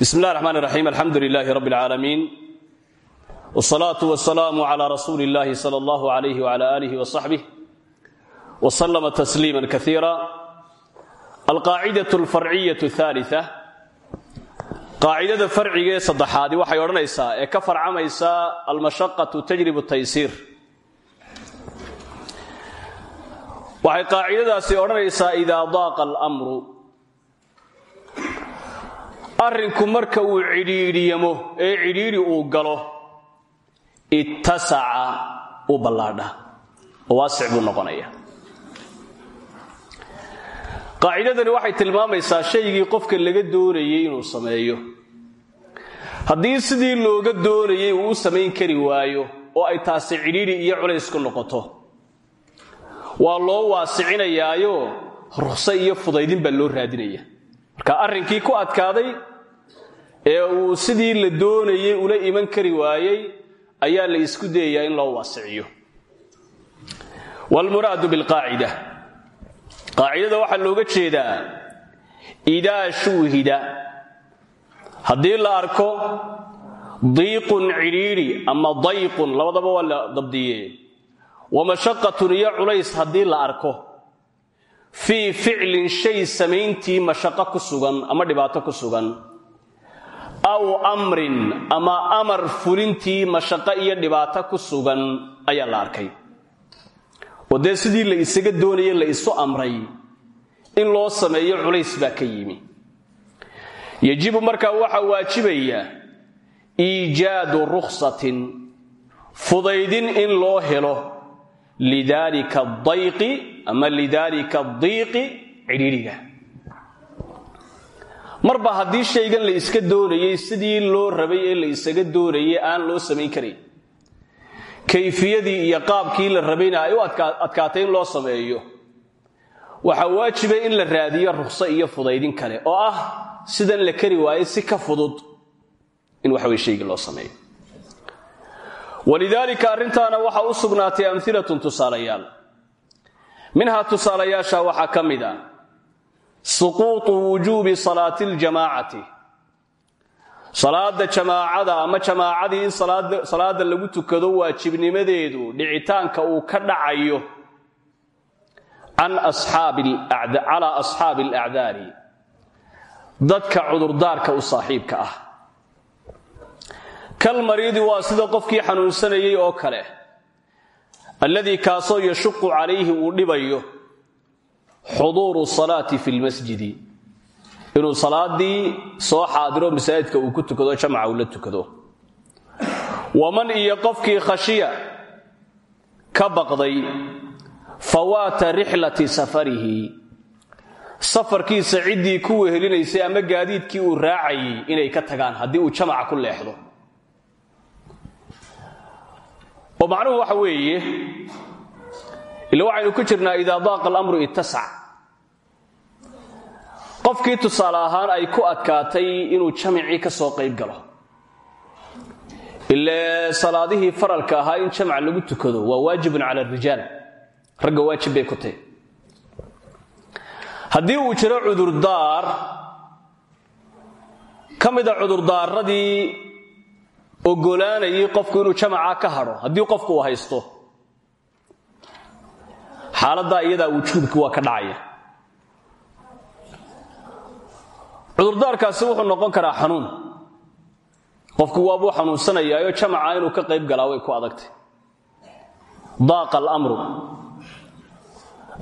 bismi اllah الرحman الرaxيim alxamdu لilaahi rab اlcaalamiin wالsalaaةu wasalaamu عlى rasuuli اllahi salى اllah عalayh وعlى آlih وصaxbih وslma تsliima kaiira alqaacidaة اlfarciyaة الثaaliثة qaacidada farciga ee saddexaadi waxay odhanaysaa ee ka farcamaysaa almashaqaةu tajrib الtaysiir waxay qaacidadaasi odhanaysaa idaa daaqa اlmru arrinku marka uu cidhiidhiyamo ee cidhiidhi uu galo ittasaca u ballaadha. Waasic buu noqonaya. Qaacidadani waxay tilmaamaysaa shaygii qofka laga doonayay inuu sameeyo. Haddii sidii looga doonayay uu u samayn kari waayo oo ay taasi cidhiidhi iyo culays ku noqoto waa loo waasicinayaayo rukhso iyo fudaydin baa loo raadinaya. Marka arrinkii ku adkaaday ee uu sidii la doonayay ula iman kari waayey ayaa la isku dayayaa in loo waasiciyo. Wlmuraadu bilqaacida qaacidada waxaa looga jeedaa idaa shuuhida. Haddii la arko diiqun cidhiidhi ama dayqun labadaba waa la dabdiye wamashaqatun iyo culays haddii la arko fii ficlin shay samayntii mashaqo ku sugan ama dhibaato ku sugan aw amrin ama amar fulintii mashaqo iyo dhibaato ku sugan ayaa la arkay. Oo dee sidii la isaga doonaya la isu amray in loo sameeyo culays baa ka yimi. Yajibu markaa waxaa waajibaya iijaadu rukhsatin fudaydin in loo helo lidaalika dayqi ama lidaalika diiqi cidhiidhiga marba haddii shaygan la iska doonayay sidii loo rabay ee la isaga doonayay aan loo samayn karayn kayfiyadii iyo qaabkii la rabayna ay u adkaatay in loo sameeyo. Waxaa waajiba in la raadiyo rukhso iyo fudaydin kale oo ah sidan la kari waayo si ka fudud in waxawey shaygii loo sameeyo. Walidaalika arrintaana waxaa u sugnaatay amhilatun tusaalayaal. Minhaa tusaalayaasha waxaa ka a suquuطu wujuubi salaati اljamaacati salaada jamaacada ama jamaacadii in salaada lagu tukado waajibnimadeedu dhicitaanka uu ka dhacayo calaa asxaabi alacdaari dadka cudurdaarka u saaxiibka ah. Kalmariidi waa sida qofkii xanuunsanayay oo kale. Alladii kaasoo yashuqu calayhi uu dhibayo xuduuru salaati fi lmasjidi. Inuu salaadii soo xaadiro masaajidka uu ku tukado jamca uu la tukado. Waman iyo qofkii khashiya ka baqday fawaata rixlati safarihi. Safarkiisa ciddii ku wehelinaysay ama gaadiidkii uu raacayay inay ka tagaan haddii uu jamaca ku leexdo. Oo macnuhu waxa weeye ila waxaynu ku jirnaa idaa daaqa alamru ittasac qofkii tusaale ahaan ay ku adkaatay inuu jamicii ka soo qayb galo. Ile salaadihii faralka ahaa in jamac lagu tukado waa waajibun cala arijaal ragga waajib bay ku tahy haddii uu jiro cudurdaar ka mida cudurdaaradii ogolaanayay qofku inuu jamaca ka hadho haddii qofku haysto xaaladdaa iyadaa wujuubki waa ka dhacaya. Cudurdaarkaasi wuxuu noqon karaa xanuun. Qofku waabuu xanuunsanayaayo jamaca inuu ka qayb galaa way ku adagtay. Daaqa alamru.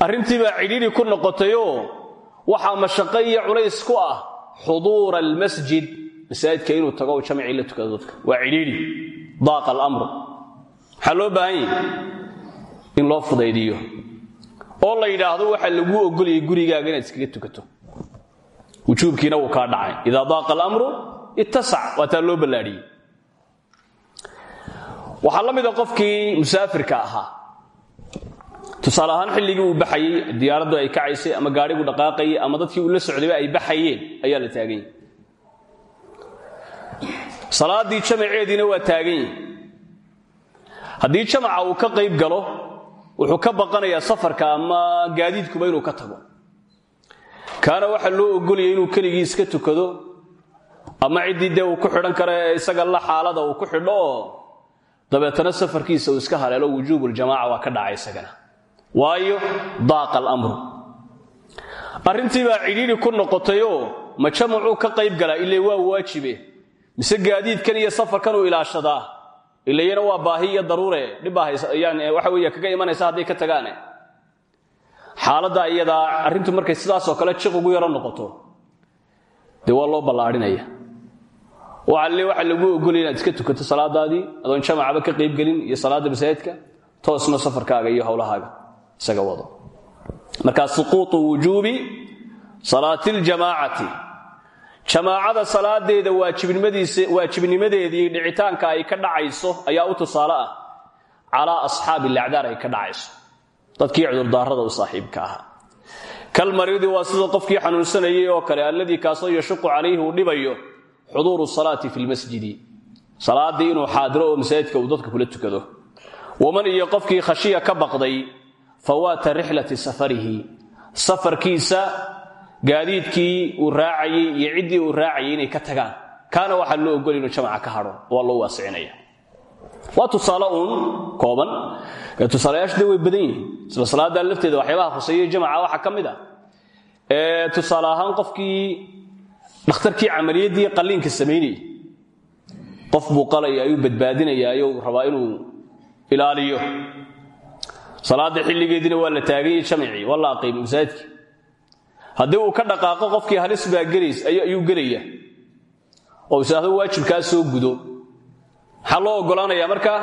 Arrintii baa cidhiidhi ku noqotayoo waxaa mashaqo iyo culays ku ah xuduura almasjid masaajidka inuu tago u jamacii la tukado dadka. Waa cidhiidhi. Daaqa alamru. Maxaa loo baahan yahi in loo fudaydiyo oo la yidhaahdo waxaa laguu ogolayay gurigaaga inaad iskaga tukato. Wujuubkiina wuu kaa dhacay. Idaa daaqa alamru ittasac. Waa taa loo ballaadhiyey waxaa la mida qofkii musaafirka ahaa. Tusaale ahaan xilligii uu baxayey diyaaraddu ay kacaysay ama gaadhigu dhaqaaqayay ama dadkii uu la socdayba ay baxayeen ayaa la taagan yahy salaaddii waa taagan haddii jamaca uu ka qayb galo wuxuu ka baqanayaa safarka ama gaadiidkuba inuu ka tago. Kaana waxaa loo ogolaya inuu keligii iska tukado ama ciddii dee uu ku xidhan kara ee isaga la xaalada uu ku xidho oo dabeetana safarkiisa uu iska haleelo wujuubuljamaaca waa ka dhacay isagana. Waayo daaqa alamru arrintii baa cidhiidhi ku noqotayoo ma jamacuu ka qayb galaa ile waa waajibe. Mise gaadiidkan iyo safarkan uu ilaashadaa ilayana waa baahi iyo daruure. Dhibbaa waxa wey kaga imanaysa hadday ka tagaane. Xaaladda iyadaa arrintu markay sidaasoo kale jiq ugu yaro noqoto dee waa loo ballaadhinaya. Waale waxa lagu ogolaya inaad iska tukato salaadaadii adoon jamacaba ka qaybgelin iyo salaadda masaajidka toosna safarkaaga iyo howlahaaga isaga wado. Markaa suquuطu wujuubi salaati اljamaacati jamaacada salaadeeda waajibnimadeedii dhicitaanka ay ka dhacayso ayaa u tusaale ah. Calaa asxaabi lacdaar ay ka dhacayso. Dadkii cudurdaarada u saaxiibka ahaa. Kalmariidi waa sidoo qofkii xanuunsanayay oo kale alladii kaasoo yashuqu calayhi uu dhibayo xuduuru salaati fi lmasjidi salaadii inuu xaadiro oo dadka kula tukado. Waman iyo qofkii khashiya ka baqday fawaata rixlati safarihi. Safarkiisa gaadiidkii uu raacayey iyo ciddii uu raacayay inay ka tagaan. Kaana waxaa loo ogol inuu jamaca ka hadho waa loo waasicinaya waa tusaale uun kooban. Tusaalayaashu de way badan yihiin. Isla salaadaa lafteeda waxyaabaha khuseeyey jamaca waxaa ka mid ah. Tusaale ahaan qofkii dhakhtarkii camaliyaddii qalliinka samaynayay qof buu qalaya ayuu badbaadinayaayo rabaa inuu ilaaliyo. Salaada xilligeediina waa la taaganyay jamicii waa la aqiimay masaajidkii haddii uu ka dhaqaaqo qofkii halis baa ayuu gelaya oo isaahdo waajibkaa soo gudo. Maxaa loo oggolaanayaa markaa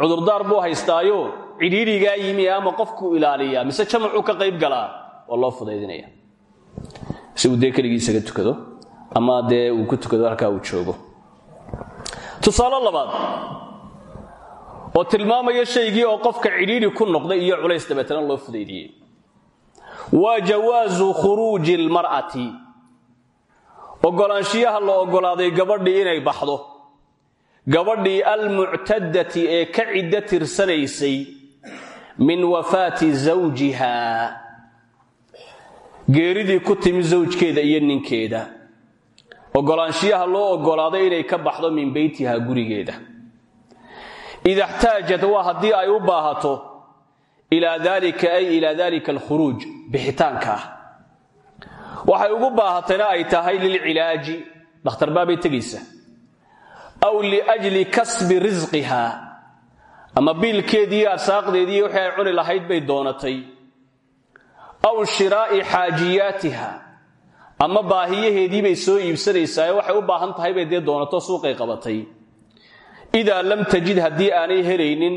cudurdaar buu haystaayo cidhiidhigaa yimi ama qofkuu ilaaliyaa mise jamacuu ka qayb galaa waa loo fudaydinaya si uu dee keligii tukado ama dee uu ku tukado halkaa uu joogo. Tusaale labaad oo tilmaamaya shaygii oo qofka cidhiidhi ku noqday iyo culays dabeetana loo fudaydiyey waa jawaasu khuruuji almar'ati oggolaanshiyaha la oggolaaday gabadhii inay baxdo. Gabadhii almuctadati ee ka ciddo tirsanaysay min wafaati zawjiha. Geeridii ku timi zawjkeeda iyo ninkeeda. Oggolaanshiyaha loo oggolaaday inay ka baxdo min beytiha gurigeeda. Ida xtaajat waa haddii ay u baahato ilaa dalika ay ilaa dalika alkhuruuj bixitaanka. Waxay ugu baahatayna ay tahay lilcilaaji dhakhtar baabay tegaysa aw liajli kasbi risqiha ama biilkeediiyo arsaaqdeediiyo wixii ay cuni lahayd bay doonatay. Aw shiraa'i xaajiyaatiha. Ama baahiyaheedii bay soo iibsanaysaa waxay u baahan tahay bay dee doonato suuqay qabatay. Idaa lam tajid haddii aanay helaynin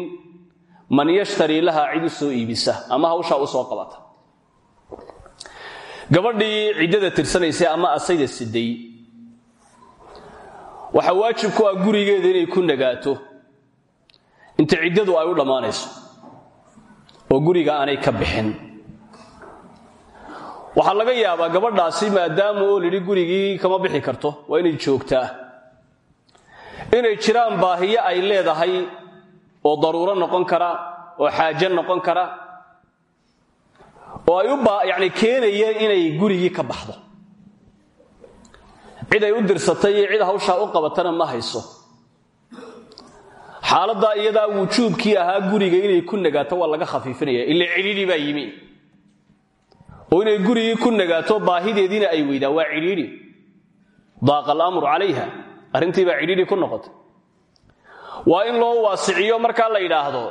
man yashtarii lahaa cid u soo iibisa ama hawshaa u soo qabata gabadhii ciddada tirsanaysay ama asayda siday waxaa waajib ku ah gurigeeda inay ku nagaato. Inta ciddadu ay u dhammaanayso oo guriga aanay ka bixin. Waxaa laga yaabaa gabadhaasi maadaama oo lidhi gurigii kama bixi karto waa inay joogtaa. Inay jiraan baahiyo ay leedahay oo daruuro noqon kara oo xaajo noqon kara oo ay yani keenayeen inay gurigii ka baxdo. Cid ay u dirsatay cid hawshaa u qabatana ma hayso. Xaaladdaa iyadaa wujuubkii ahaa guriga inay ku nagaato waa laga khafiifinaya. Ila cidhiidhi baa yimi. Oo inay gurigii ku nagaato baahideediina ay weydaan waa cidhiidhi daaqa alamru calayha. Arrintii baa cidhiidhi ku noqotay. Waa in loo waasiciyo markaa la yidhaahdo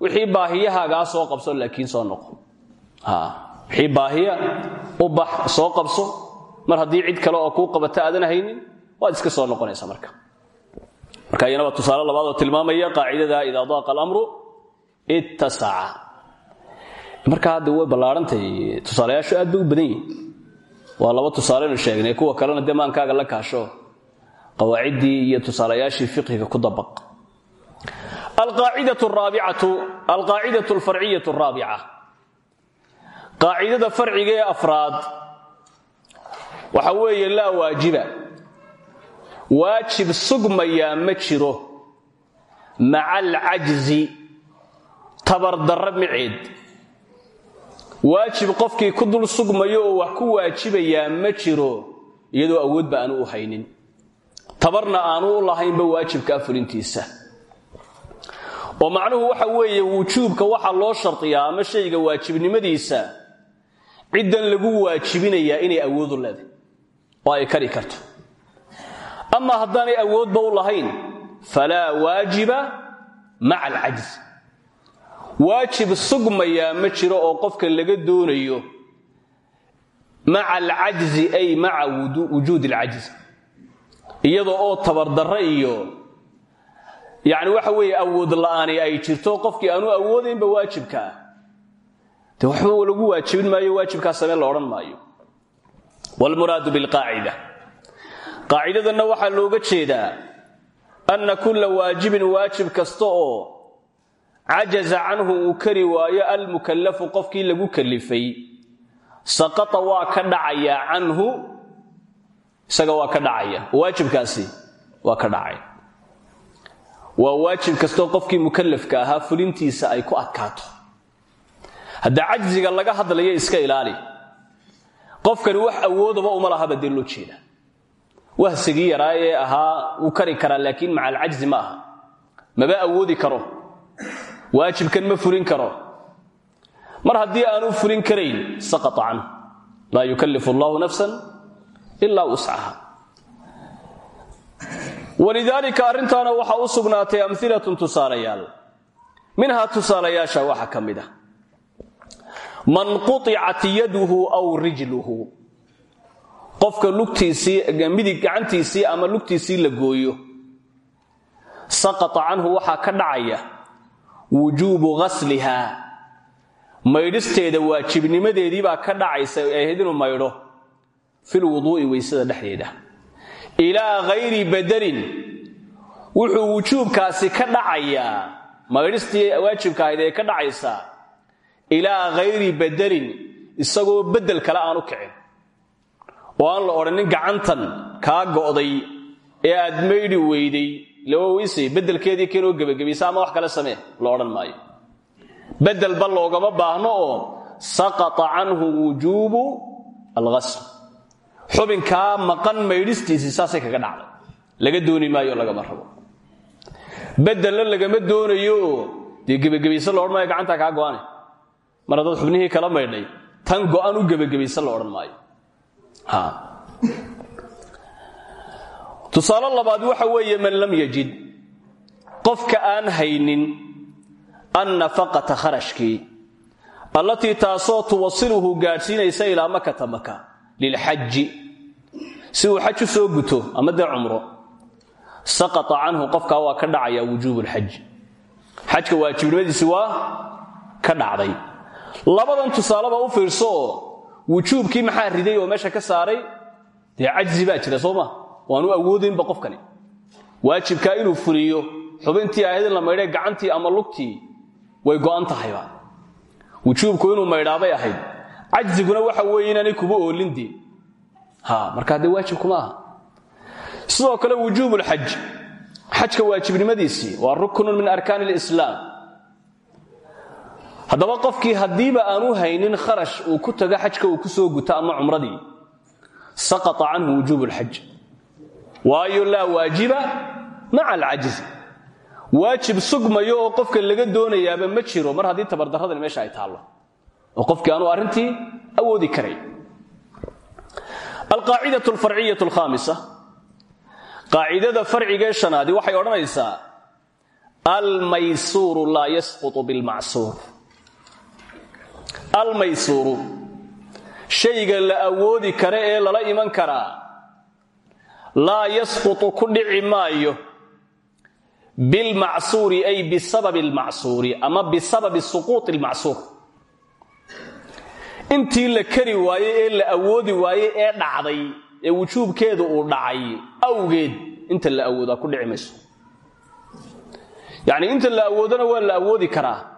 wixii baahiyahaagaa soo qabso laakiin soo noqo wixii baahiya u bax soo qabso. Mar haddii cid kale oo kuu qabata aadan haynin waad iska soo noqonaysa marka. Marka iyana waa tusaale labaad oo tilmaamaya qaacidada idaa daaqa alamru ittasaca marka hadda way ballaarantay tusaalayaashu aad bay badan yihiin waa laba tusaaleynu sheegnay kuwa kalena dee la kaasho. Qawaaciddii iyo tusaalayaashii fiqhiga ku dabaq. Alqaacidatu alfarciyatu araabica qaacidada farciga ee afraad waxa weeye laa waajiba. Waajib sugmayaa ma jiro maca alcajzi tabardarro miceed. Waajib qofkii ku dul sugmayo oo wax ku waajibayaa ma jiro iyadoo awoodba aanu u haynin. Tabarna aanu u lahaynba waajibkaa fulintiisa. Oo macnuhu waxa weeye wujuubka waxaa loo shardiyaa ama shayga waajibnimadiisa ciddan lagu waajibinayaa inay awoodu leedahay. Oo ay kari karto. Ama haddaanay awoodba u lahayn falaa waajiba maca alcajz. Waajib sugmayaa ma jiro oo qofka laga doonayo maca alcajzi ay maca wujuudi alcajz iyada oo tabardarro iyo yacni waxa weeye awood la'aani ay jirto qofkii aanu awoodaynba waajibka ah dee waxba lagu waajibin maayo waajibkaa samee la odhan maayo. Waalmuraadu bilqaacida qaacidadanna waxaa looga jeedaa anna kulla waajibin waajib kasta oo cajaza canhu uu kari waayo almukallafu qofkii lagu kalifay saqata waa ka dhacayaa canhu isaga waa ka dhacaya. Waajibkaasi waa ka dhacay waa waajib kastoo qofkii mukallafka ahaa fulintiisa ay ku adkaato hadda cajziga laga hadlayo iska ilaali. Qofkani wax awoodaba uma lahaba dee loo jeeda. Wahsigii yaraa ee ahaa wuu kari karaa laakiin maca alcajzi ma aha. Maba awoodi karo. Waajibkan ma fulin karo. Mar haddii aanu fulin karayn saqata canhu laa yukallifu allahu nafsan ilaa wuscaha walidaalika arrintaana waxaa u sugnaatay amhilatun tusaalayaal. Minhaa tusaalayaasha waxaa ka man quطicat yaduhu aw rijluhu. Qofka lugtiisii midig gacantiisii ama lugtiisii la gooyo saqata canhu waxaa ka dhacaya wujuubu ghasliha. Maydhisteeda waajibnimadeedii baa ka dhacaysa ay ahayd inuu maydho. Fil wuduu'i weysada dhexdeeda. Ilaa hayri badelin wuxuu wujuubkaasi ka dhacayaa maydhistii waajibka ahayd ee ka dhacaysaa ilaa hayri badelin isagoo beddel kale aan u kicin. Oo aan la odhanin gacantan kaa go'day ee aad maydhi weyday lawa weysay beddelkeedii keenoo gebagabaysa ama wax kale samee la odhan maayo. Beddelba loogama baahno oo saqata canhu wujuubu alghasl. Xubinkaa maqan maydhistiisii saasay kaga dhacday. Laga dooni maayo lagama rabo. Beddelna lagama doonayo oo dee gebagabayse la odhan maayo gacantaa kaa go'ane mar haddaad xubnihii kala maydhay. Tan go'an u gebagabayse la odhan maayo. Tusaale labaad waxa weeye man lam yajid. Qofka aan haynin annafaqata kharashkii allatii taasoo tuwasiluhu gaadhsiinaysa ilaa makata maka lilxaji si uu xaj soo guto ama dee cumro saqata canhu qofkaa waa ka dhacaya wujuubu lxaj xajka waajibnimadiisi waa ka dhacday labadan tusaaleba u fiirso oo wujuubkii maxaa riday oo meesha ka saaray? Dee cajzi baa jira soo ma? Waanu awoodaynba qofkani. Waajibkaa inuu fuliyo xubintii ahayd in la maydhay gacantii ama lugtii way go'an tahayba wujuubku inuu maydhaabay ahayd. Cajziguna waxa weeye inaanay kuba oolindii ha markaa dee waajibkuma aha. Sidoo kale wujuubulxaj xajka waajibnimadiisii waa ruknun min arkaani lislaam haddaba qofkii haddiiba aanu haynin kharash uu ku tago xajka uu ku soo guto ama cumradii saqata canhu wujuub lxaj waayo laa waajiba maca alcajzi waajib sugmayo oo qofka laga doonayaaba ma jiro. Mar haddii tabardarradani meesha ay taallo. Oo qofkii aanu arrintii awoodi karay. Alqaacidau alfarciya alkhaamisa. Qaacidada farcigee shanaadi waxay odhanaysaa almaysuuru laa yasqutu bilmacsuur almaysuuru shayga la awoodi kara ee lala iman karaa laa yasqutu ku dhici maayo bilmacsuuri ay bisababi almacsuuri ama bisababi suquuti almacsuur. Intii la kari waaye ee la awoodi waaye ee dhacday ee wujuubkeedu uu dhacay awgeed inta la awoodaa ku dhici mayso. Yacnii inta la awoodona waa la awoodi karaa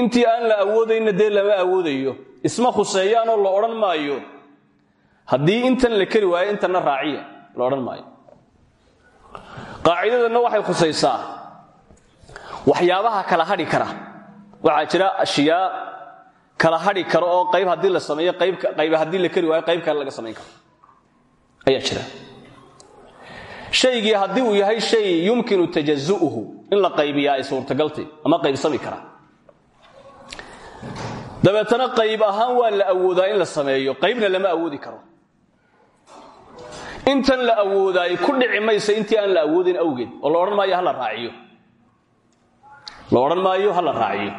intii aan la awoodayna dee lama awoodayo. Isma khuseeyaanoo la odhan maayo. Haddii intan la keri waayo intanna raaciya la odhan maayo. Qaacidadanna waxay khusaysaa. Waxyaabaha kala hadhi kara. Waxaa jira ashyaa kala hadhi kara oo qayb haddii la sameeyo qayb haddii la keri waayo qayb kale laga samayn ayaa jira. Shaygii haddii uu yahay shay yumkinu tajazu'uhu in la qaybiyaa ay suurtagaltay ama qaybsami karaa dabeetana qayb ahaan waa la awoodaa in la sameeyo qaybna lama awoodi karo. Intan la awoodaay ku dhici maysa intii aan la awoodin awgeed oo la odhan maayo ha la raaciyo. La odhan maayo ha la raaciyo.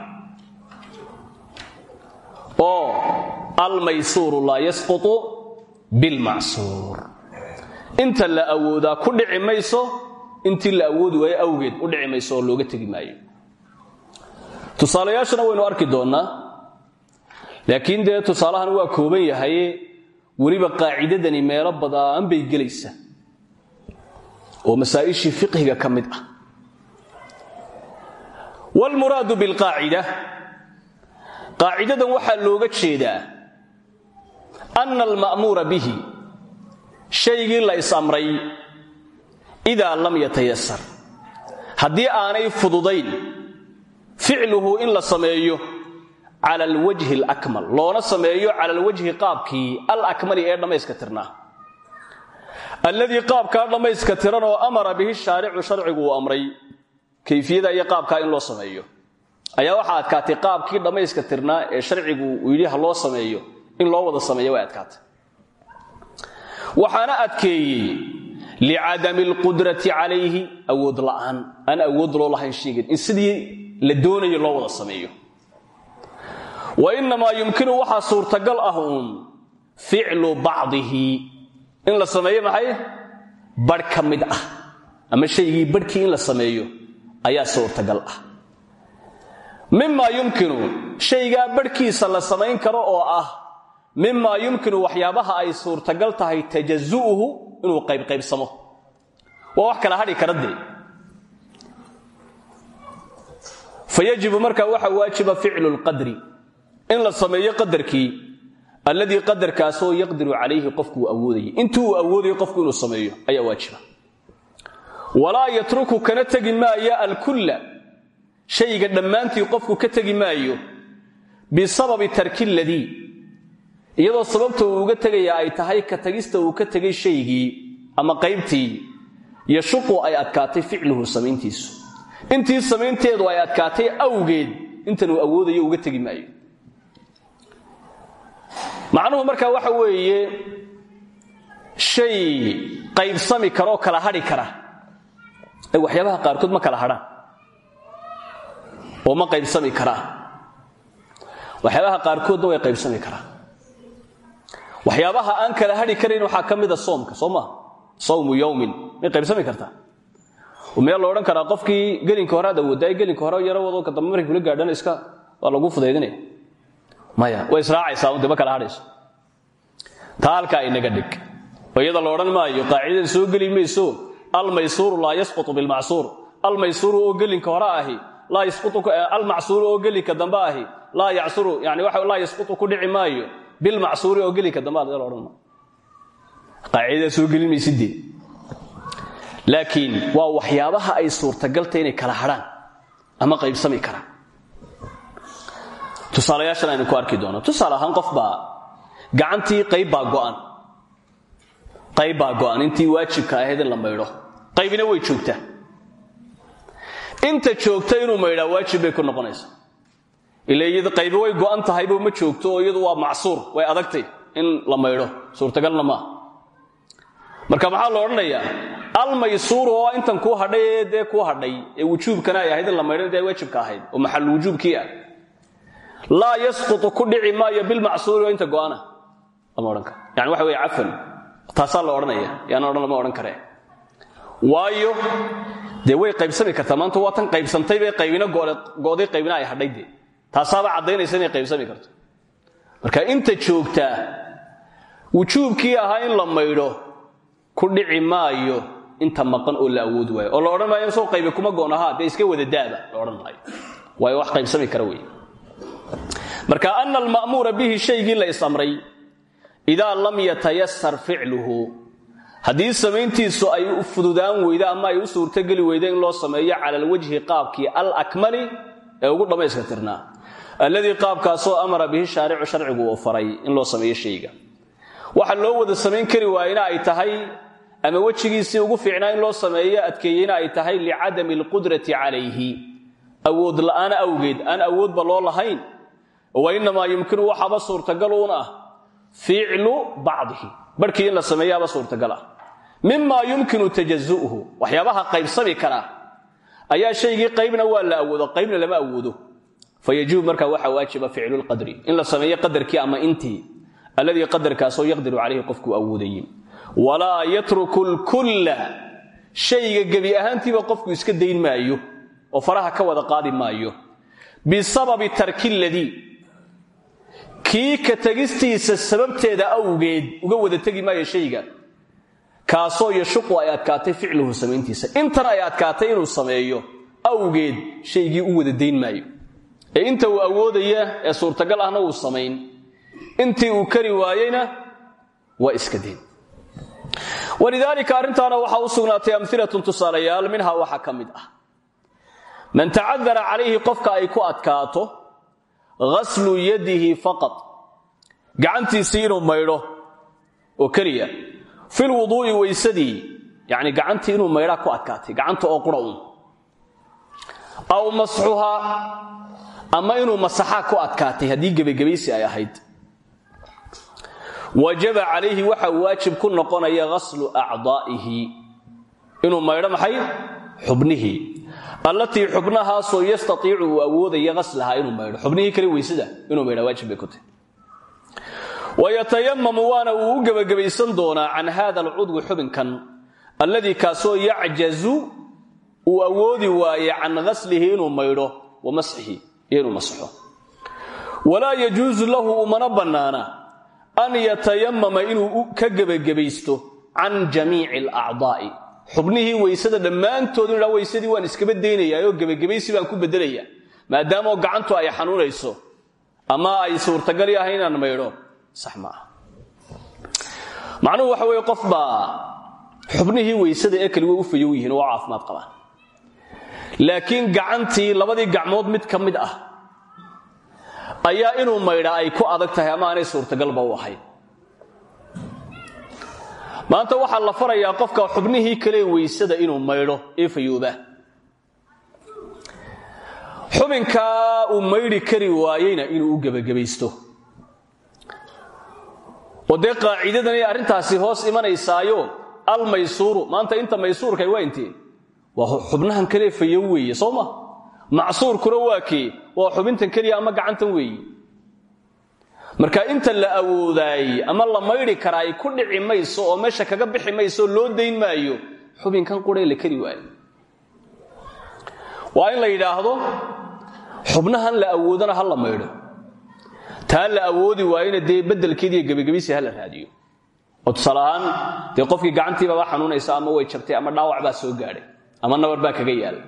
Oo almaysuuru laa yasqutu bilmacsuur inta la awoodaa ku dhici mayso intii la awoodi waayo awgeed u dhici mayso oo looga tegi maayo. Tusaalayaashana waynu arki doonnaa laakiin dee tusaalahan waa kooban yahaye weliba qaacidadani meelo badaan bay gelaysa oo masaa'ishii fiqhiga ka mid ah. Waalmuraadu bilqaacida qaacidadan waxaa looga jeedaa anna alma'muura bihi shaygii la is-amray idaa lam yatayasar haddii aanay fududayn ficluhu in la sameeyo cala alwajhi alakmal loona sameeyo cala alwajhi qaabkii alakmali ee dhammayska tirnaa alladii qaabkaa dhammayska tiran oo amara bihi shaaricu sharcigu uu amray kayfiyada iyo qaabkaa in loo sameeyo ayaa waxaa adkaatay qaabkii dhammayska tirnaa ee sharcigu uu yidhi loo sameeyo in loo wada sameeyo way adkaatay waxaana adkeeyey licadami alqudrati calayhi awood la'aan aan awood loo lahayn sheegin in sidii la doonayo loo wada sameeyo wa innamaa yumkinu waxaa suurtagal ah uun ficlu bacdihi. In la sameeyo maxay? Badh ka mid ah. Ama shaygii badhkii in la sameeyo ayaa suurtagal ah. Mimaa yumkinu shaygaa badhkiisa la samayn karo oo ah mimaa yumkinu waxyaabaha ay suurtagal tahay tajazu'uhu inuu qaybqaybsamo waa wax kala hadhi kara dee. Fa yajibu waajiba ficlu lqadri in la sameeyo qadarkii alladii qadarkaasoo yaqdiru calayhi qofku uu awoodayay intuu uu awoodayo qofku inuu sameeyo ayaa waajiba walaa yatruku kana tegi maayo alkulla. Shayga dhammaantii qofku ka tegi maayo bisababi tarki ladii iyadoo sababta uu uga tegayaa ay tahay ka tagista uu ka tegay shaygii ama qaybtii yashuqu ay adkaatay ficluhu samayntiisu. Intii samaynteedu ay adkaatay awgeed intan uu awoodayo uga tegi maayo macnuhu markaa waxa weeye shay qaybsami karaoo kala hadhi kara. Ee waxyaabaha qaarkood ma kala hadhaan. Oo ma qaybsami karaan waxyaabaha qaarkoodna way qaybsami karaan waxyaabaha aan kala hadhi karayn waxaa ka mida soomka soo maa sawmu yowmin may qaybsami kartaa meel lo odhan karaa qofkii gelinka hore aad awoodaay gelinka hore yaro wado ka dambe markay kula gaadhana iska waa lagu fudaydinaya maya. Way israacaysaa un deba kala hadhayso. Halkaa inaga dhig. Iyada la odhan maayo qaacidada soo geli mayso. Almaysuuru laa yasqutu bilmacsuur almaysuuru oo gelinka hore ahi yasqutu almacsuuru oo gelinka dambe ahi laa yacsuru yani laa yasqutu ku dhici maayo. Bilmacsuuri oo gelinka dambe aad odhan maayo. Soo gelin maysidee laakiin waa waxyaabaha ay suurtagalta inay kala hadhaan ama qaybsami karaan tusaalayaashan aynu ku arki doono. Tusaale ahaan qof baa gacantii qayb baa go'an qayb baa go'an intii waajibka ahayd in la maydho. Qaybina way joogtaa. Inta joogta inuu maydhaa waajib bay ku noqonaysaa. Ila iyada qaybi way go'an tahaybo ma joogto oo iyadu waa macsuur way adagtay in la maydho. Suurtagalna maaha marka maxaa la odhanayaa almaysuuru oo intan kuu hadhay ee dee hadhay ee wujuubkana ay ahayd in la maydho dee waajibka ahayd oo maxalu wujuubkii ah laa yasqutu ku dhici maayo bilmacsuuri inta go'ana lama odhan karo yani waxa weye cafan taasaa la odhanaya. Yaana odhan lama odhan karee waayo dee way qaybsami kartaa. Maanta waa tan qaybsantay bay qaybina go'day qaybina ay hadhay dee. Taasaaba caddaynaysa inay qaybsami karto. Marka inta joogtaa wujuubkii ahaa in la maydho ku dhici maayo inta maqan oo la awoodi waayo. Oo la odhan maayo soo qaybi kuma go'nahaa dee iska wada daaba la odhan maayo. Waayo wax qaybsami kara wey marka ana alma'muura bihi shaygii la is-amray. Idaa lam yatayasar ficluhu haddii samayntiisu ay u fududaan weydo ama ay u suurtogeli weydo in loo sameeyo cala alwajhi qaabkii alakmali ee ugu dhammayska tirnaa alladii qaabkaasoo amara bihi shaaricu sharcigu uu faray in loo sameeyo shayga. Waxa loo wada samayn kari waayena ay tahay ama wejigiisii ugu fiicnaa in loo sameeyo adkeeyeyna ay tahay licadami alqudrati calayhi. Awood la'aan awgeed aan awoodba loo lahayn wa innamaa yumkinu waxaaba suurtagal uun ah ficlu bacdihi. Barhkii in la sameeyaaba suurtagal ah mimaa yumkinu tajazu'uhu waxyaabaha qaybsami kara. Ayaa shaygii qaybna waa la awoodo qaybna lama awoodo. Fayajibu markaa waxaa waajiba ficlu lqadri in la sameeyo qadarkii ama intii alladii qadarkaasoo yaqdiru calayhi qofkuu awoodayey walaa yatruku lkulla. Shayga gebi ahaantiiba qofku iska dayn maayo oo faraha ka wada qaadi maayo. Bisababi tarki ladii kii ka tegistiisa sababteeda awgeed uga wada tegi maayo shayga kaasoo yashuqu ay adkaatay ficluhu samayntiisa intan ay adkaatay inuu sameeyo awgeed shaygii u wada dayn maayo. Ee inta uu awoodaya ee suurtagal ahna uu samayn intii uu kari waayeyna waa iska dayn. Walidaalika arrintaana waxaa u sugnaatay amhilatun tusaalayaal minhaa waxaa ka mid ah. Man tacadara calayhi qofka ay ku adkaato ghaslu yadihi faqad gacantiisii inuu maydho oo keliya. Fil wuduu'i weysadii yacni gacantii inuu maydhaa ku adkaatay gacanta oo qura un aw masxuhaa ama inuu masaxaa ku adkaatay haddii gebagebaysi ay ahayd. Wajaba calayhi waxa waajib ku noqonaya ghaslu acdaa'ihi. Inuu maydho maxay? Xubnihii allatii xubnahaasoo yastaiicu uu awoodaya ghaslahaa inuu maydho. Xubnihii kale weysada inuu maydha waajib bay ku tahy wayatayamamu waana uu u gebagabaysan doonaa can hada alcudwi xubinkan alladii kaasoo yacjazu uu awoodi waaye can ghaslihi inuu maydho wa masxihi iyo inuu masxo. Walaa yajuusu lahu umana bannaana an yatayamama inuu ka gebagabaysto can jamiici alacdaa'i xubnihii weysada dhammaantood inu weysadii waan iskaba daynayaayoo gebagabaysi baan ku bedelayaa. Maadaamoo gacantu ay xanuunayso ama ay suurtagal yahay inaan maydho sax maaha macnuhu waxa weeye qof baa xubnihii weysada ee kali way u fayow yihiin oo caafimaad qabaan laakiin gacantii labadii gacmood mid ka mid ah ayaa inuu maydha ay ku adag tahay ama aanay suurtagalba u ahayn maanta waxaa la farayaa qofka xubnihii kale weysada inuu maydho ee fayooba xubinkaa uu maydhi kari waayeyna inuu u gebagabaysto. Oo dee qaacidadan ay arrintaasi hoos imanaysaayo almaysuuru maanta inta maysuurka waa intee waa xubnahan kale fayow weeye soo ma? Macsuurkuna waa kee? Waa xubintan keliya ama gacantan weeye marka inta la awoodaayey ama la maydhi karaay ku dhici mayso oo meesha kaga bixi mayso loo dayn maayo xubinkan quree la kari waayo. Waa in la yidhaahdo xubnahan la awoodana ha la maydho taa la awoodi waayona dee bedelkeediiyo gebagabaysi ha la raadiyo. Oo tusaale ahaan dee qofkii gacantiibaba xanuunaysa ama way jabtay ama dhaawac baa soo gaadhay ama nabar baa kaga yaalla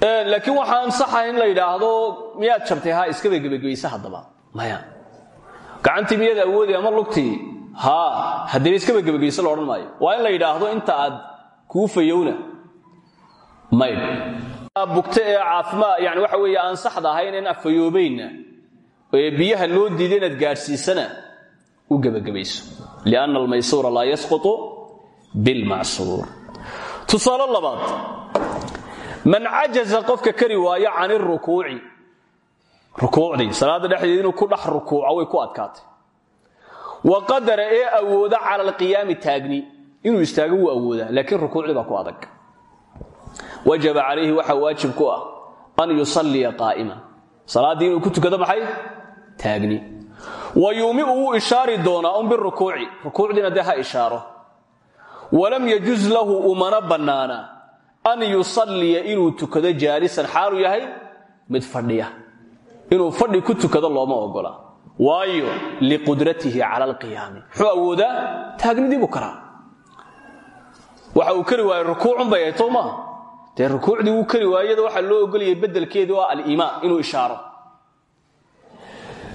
laakiin waxaan saxa in la yidhaahdo miyaad jabtay? Ha iskaba gebagabaysa haddaba. Maya. Gacantii miyaad awoodi ama lugtii? Ha haddaba iskaba gebagabaysa la odhan maayo. Waa in la yidhaahdo inta aad kuu fayowna. Maydh bugta ee caafimaad yani waxa weeye aan saxda ahayn in afayoobayna ee biyaha loo diida inaad gaadhsiisana u gebagabayso lianna almaysuura laa yasqutu bilmacsuur tusaale labaad man cajaza qofka kari waayo can irukuuci rukuucdii salaadda dhexdeed inuu ku dhex rukuuco way ku adkaatay. Wa qadara ee awooda cala alqiyaami taagni inuu istaago wuu awoodaa laakiin rukuucdii baa ku adag. Wajaba calayhi waxaa waajib ku ah an yusalliya qaa'iman salaaddii inuu ku tukado maxay? Taagni. Wa yuumiu wuu ishaari doonaa un birukuuci rukuucdiina dee ha ishaaro. Walam yajuz lahu umana bannaana an yusalliya inuu tukado jaalisan. Xaalu yahay mid fadhiya. Inuu fadhi ku tukado looma ogola. Waayo liqudratihi cala alqiyaami. Muxuu awoodaa taagnidii buu karaa. Waxa uu kari waayey rukuucun bay ahayd soo maaha dee rukuucdii wuu kari waayada waxaa loo ogolayay bedelkeedii oo alimaa inuu ishaaro.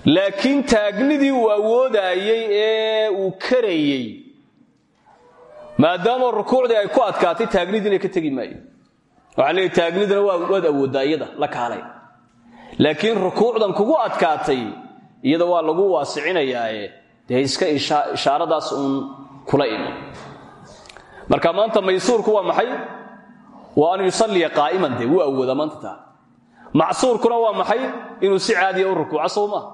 Laakiin taagnidii uu awoodaayey ee uu karayey maadaama rukuucdii ay ku adkaatay taagnidiina ka tegi maayo. Waxaa leeya taagnidina waad awooddaa iyada la kaalay. Laakiin rukuucdan kugu adkaatay iyada waa lagu waasicinayaae dee iska ishaaradaas uun kula imo. Marka maanta maysuurku waa maxay? Waa an yusalliya qaa'iman dee wuu awoodaa maanta taa. Waa maxay? Inuu si caadiya u rukuuco sow maa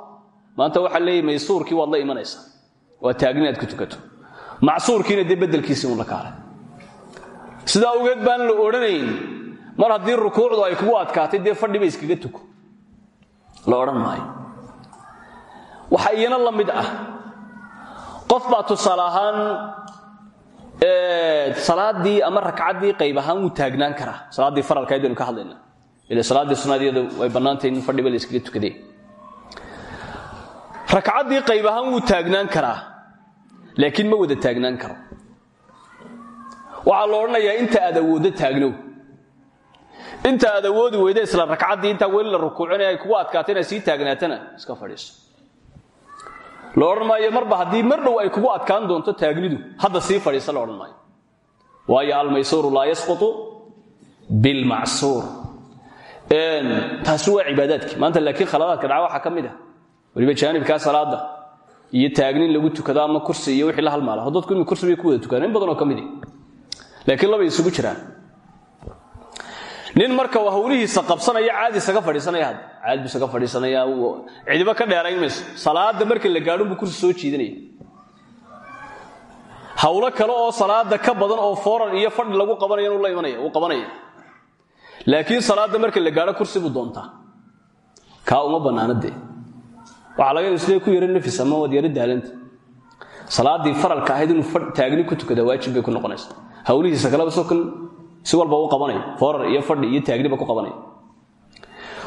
maanta waxaa leeyahy maysuurkii waad la imanaysaa. Waa taagni ku tukato macsuurkiina dee beddelkiisii uun la kaalay. Sidaa ogeed baan la odhanayn mar haddii rukuucdu ay kugu adkaatay dee fadhiba iskaga tuko. La odhan maayo. Waxa iyana la mid ah. Qof baa tusaale ahaan ama rakcaddii qayb ahaan wuu taagnaan karaa. Salaaddii faralkayd aynu ka hadlayna. Ila salaaddii sunnadyada way bannaantay in fadhiba iskaga tukadee rakcaddii qayb ahaan wuu taagnaan karaa laakiin ma wada taagnaan karo. Waxaa la odhanayaa inta aad awooddo taagnow. Inta aad awoodi weyda isla rakcaddii intaa weli la rukuucinaya ay kugu adkaata inaad sii taagnaatana iska fadhiiso. La odhan maayo marba haddii mar dhow ay kugu adkaan doonto taagnidu hadda sii fadhiisa la odhan maayo. Waayo almaysuuru laa yasqutu bilmacsuur taasi waa cibaadaadkii. Maanta laakiin khaladaadka dhaca waxaa ka mid ah. Weliba jaanibkaa salaada iyo taagnin lagu tukado ama kursi iyo wixii la halmaala dadku imi kursi bay ku wada tukadaan in badanoo ka midi laakiin labay isugu jiraan. Nin marka hawlihiisa qabsanaya caadi isaga fadhiisanaya hadda caadi buu isaga fadhiisanaya cidiba ka dheerayn mayso. Salaada marka la gaadho buu kursi soo jiidanaya hawlo kale oo salaada ka badan oo fooran iyo fadhi lagu qabanayo la imanaya uu qabanaya. Laakiin salaada marka la gaadho kursi buu doontaa. Kaa uma bannaana waxaa laga sidee ku yara nafis ama waad yara daalanta. Salaadii faralka ahayd inuu taagni ku tukada waajib bay ku noqonaysa hawlihiisa kaleba soo kan si walba u qabanaya foorar iyo fadhi iyo taagniba ku qabanaya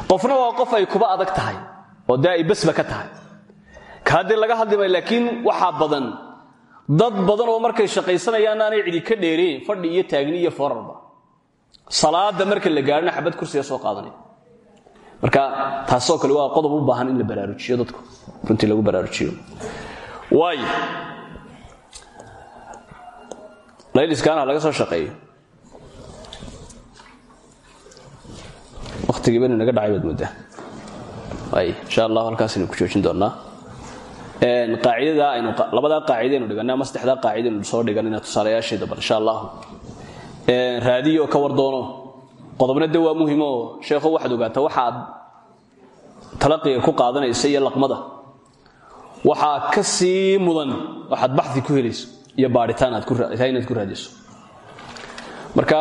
qofna waa qof ay kuba adag tahay oo dee ay basba ka tahay. Ka laga hadli laakiin waxaa badan dad badan oo markay shaqaysanayaan aanay cidi ka dheereen fadhi iyo taagni iyo foorarba salaada marka la gaadhina xabad kursiga soo qaadanaya marka taasoo kale waa qodob u baahan in la baraarujiyo dadku runtii lagu baraarujiyo. Waayo layliskaana laga soo shaqeeyo wakhtigiiba inu naga dhacay baad moodaa. Waay insha allah halkaasaynu ku joojin doonnaa. Qaacidada aynu labadaa qaacida aynu dhiganay ama saddexdaa qaacida aynu soo dhiganayna tusaalayaasheeda bal insha allahu raadiyo ka war qodobna de waa muhimo sheekho waxaad ogaata waxaad talaqiga ku qaadanaysa iyo laqmada. Waxaa ka sii mudan waxaad baxdi ku helayso iyo baadhitaan aad inaad ku raadiso. Marka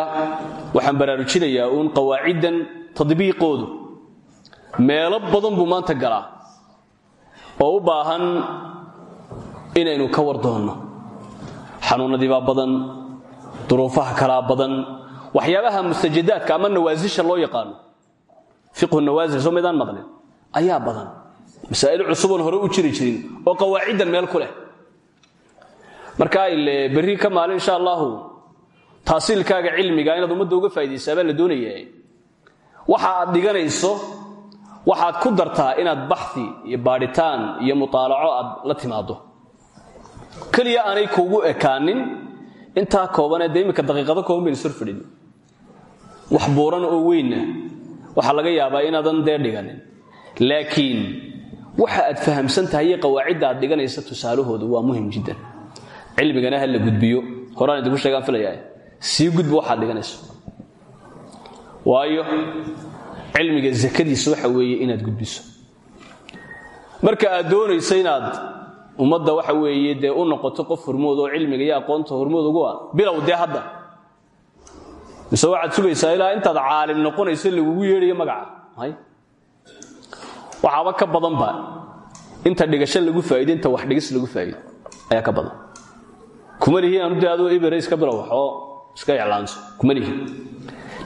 waxaan baraarujinayaa uun qawaaciddan tadbiiqoodu meelo badan buu maanta galaa oo u baahan inaynu ka war doonno xanuunadiibaa badan duruufaha kalaa badan waxyaabaha mustajadaadka ama nawaasisha loo yaqaano. Fiqhu nawaasil soo maydaan maqlin? Ayaa badan. Masaa'il cusuboon hore u jiri jirin oo qawaaciddan meel ku leh. Marka ile berri ka maalin insha allahu taasiilkaaga cilmiga inaad ummadda uga faa'iidaysaabaa la doonaya waxa aad dhiganayso waxaad ku dartaa inaad baxi iyo baadhitaan iyo mutaalaco aad la timaado keliya aanay kuugu ekaanin intaa koobanee dee iminka daqiiqado kooban baynu sor fadhin wax buuran oo weynna. Waxaa laga yaabaa inaadan dee dhiganin. Laakiin waxa aad fahamsan tahay iyo qawaacidda aad dhiganaysa tusaalahoodu waa muhiim jiddan. Cilmigana ha la gudbiyo. Horaan idinku sheegaan filayaa sii gudba waxaad dhiganayso. Waayo cilmiga zakadiisa waxa weeye inaad gudbiso. Marka aad doonayso inaad ummadda waxa weeye dee u noqoto qof hormood oo cilmiga iyo aqoonta hormood ugu ah bilow dee hadda mise waxaad sugaysaa ilaa intaad caalim noqonayso lagugu yeedhayo magaca waxaaba ka badanba inta dhigasho lagu faa'iido inta wax dhigis lagu faa'iido ayaa ka badan. Kuma lihi aanu dee adoo iska bilow waxoo iska iclaanso. Kuma lihi.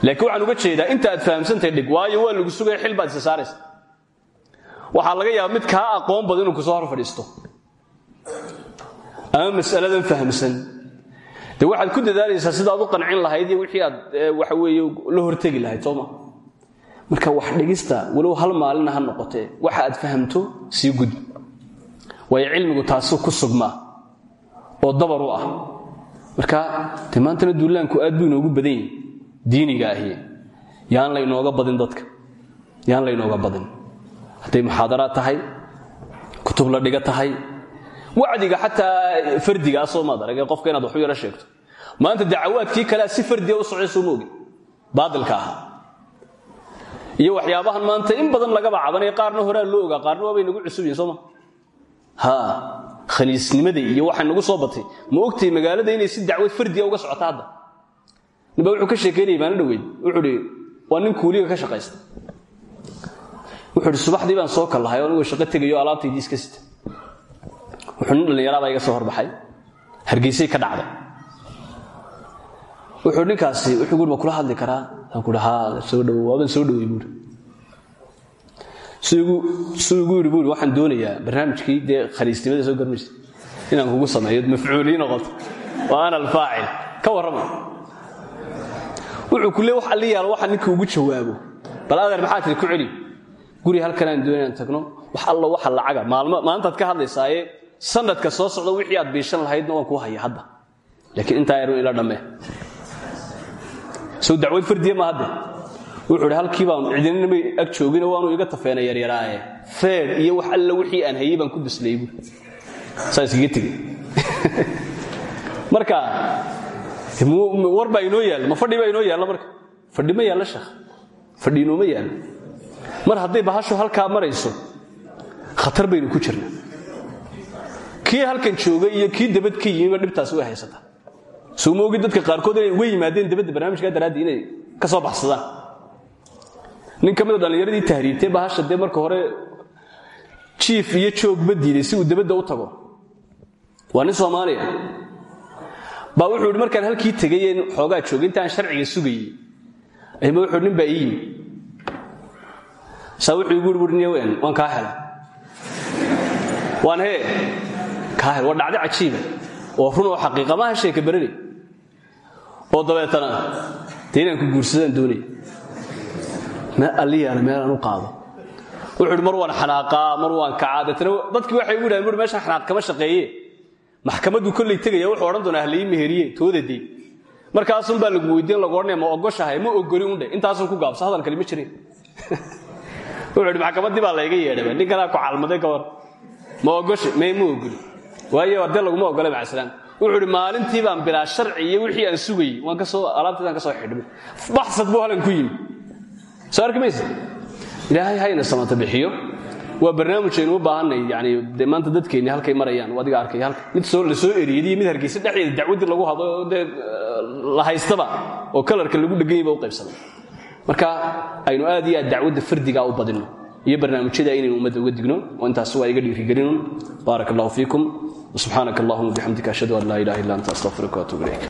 Laakiin waxaan uga jeedaa inta aad fahamsantahay dhig waayo waa lagu sugaya xil baad isa laga yaaba mid kaa aqoon badan inuu ku soo hor fadhiisto ama mas'aladan fahamsan de waxaad ku dadaalaysaa sidaad u qancin lahayd iyo wixii aad waxa weeye la hortegi lahayd sooma marka wax dhigista walow hal maalina ha noqotee waxa aad fahamto sii gud. Waayo cilmigu taasuu ku sugmaa oo dabar u ah. Marka de maantana duulaanku aad buu inoogu badan yahi diiniga ahi. Yaan laynooga badin dadka. Yaan laynooga badin. Hadday muxaadaraad tahay kutub la dhiga tahay wacdiga xataa fardigaa soo maad arag ee qofka inaad waxu yaro sheegto. Maanta dacawaadkii kalea si fardiga u socday soo moogi. Baadilka ahaa iyo waxyaabahan maanta in badan lagaba cabanaya qaarna horaa loo ogaa qaarna waabay nagu cusub yihiin sooma ha khaniisnimada iyo waxaa nagu soo batay. Ma ogtahay magaalada inay si dacwad fardiga uga socota hadda? Ninbaa wuxuu ka sheekeynayay maana dhaweyd wuxuu hi waa nin kuuliga ka shaqaysta. Wuxuu subaxdii baan soo kallahay oo anigoo shaqo tegayo alaabtaydii iska sita wuxuu nin dhallinyaraabaa iga soo horbaxay. Hargeysay ka dhacday. Wuxuu ninkaasi wuxuu guri ma kula hadli karaa. Aan ku haa soo dhowo waaban soo dhowey buuri suu igu yidhi buuri waxaan doonayaa barnaamijkii dee khaliisnimada soo garmaysa inaan kugu sameeyo mafcuulii noqoto. Wa ana alfaacil ka warrama. Wuxuu ku le wax alli yaalo waxa ninkii ugu jawaabo. Bal adeer maxaa tiri ku celi. Guri halkan aan doonay aan tagno. Wax allo waxa lacaga maalmo maalintaad ka hadlaysaaye sanadka soo socda wixii aad biishan lahaydna waan kuu haya hadda. Laakiin intaa yarun ila dhammee. Sow dacwad fardiya ma hadde. Wuxuu halkii baan cidinanimay ag joogino waanu iga tafeena yaryaraaye feer iyo wax alla wixii aan hayey baan ku bislayey buui saa iskaga marka war baa inoo ma fadhi baa inoo marka? Fadhi ma yaalla sheekh. Fadhi mar hadday bahashu halkaa marayso khatar baynu ku jirna kii halkan jooga iyo kii dabad ka yimiba dhibtaas way haysataa soo maogi dadka qaarkood inay uga yimaadeen dabadda barnaamijkaa daraaddii inay ka soo baxsadaan. Nin ka mida dhallinyaradii tahriibtay bahasha dee marka hore jiif iyo joogba diiday si uu dabadda u tago. Waa nin soomaaliya. Baa wuxuu yidhi halkii tegayeen xoogaa joogay intaan sharciga sugayey ayma wuxuu nin ii yimi saa wuxuu igu kaa helay. Waan hee kaa hel waa dhacdo cajiiba. Oo run oo xaqiiqa. Maaha sheeka berari oo dabeetana dee inaan ku guursadaan doonaya meel alliyaana meelaan u qaado. Wuxuu mar waan xanaaqaa mar waan kacaa. Deetana dadkii waxay ugu buri meeshaan xanaaq kama shaqeeye maxkamaddu kolley tegaya wuxuu odhan doonaa halii meheriye tooda dee. Markaasun baa lagu weydiin lagu odhanaya ma ogoshahay ma ogoli undhe intaasun ku gaabso hadal kale ma jirin. Wuxuu maxkamaddii baa layga yeedhaba ninkanaa ku calmaday ka war ma ogoshe mee ma ogoli waayo ardee laguma ogolay macasalaam wuxuu idhi maalintii baan bilaa sharci iyo wixii aan sugayey waan ka soo alaabtaydaan ka xidhmay. Baxsad buu halan ku yimi. Soo ilaahay hayna samata bixiyo. Waa barnaamij aynu u baahanay yani dee maanta halkay marayaan adiga arkay halka. Mid soo la soo eriyadiyo mid hargeysa dhexdeeda dacwaddii lagu hado dee la haystaba oo kalarka lagu dheganyaba u qaybsaday marka aynu aad iyo aad u badinno iyo barnaamijyada inaynu ummadda uga digno intaas waa iga dhiirigelinun baarak allah fiikum. Subxaanak allahuma bixamdika ashhadu an laa ilaha illa anta astaqfiruka waatuub ilayk.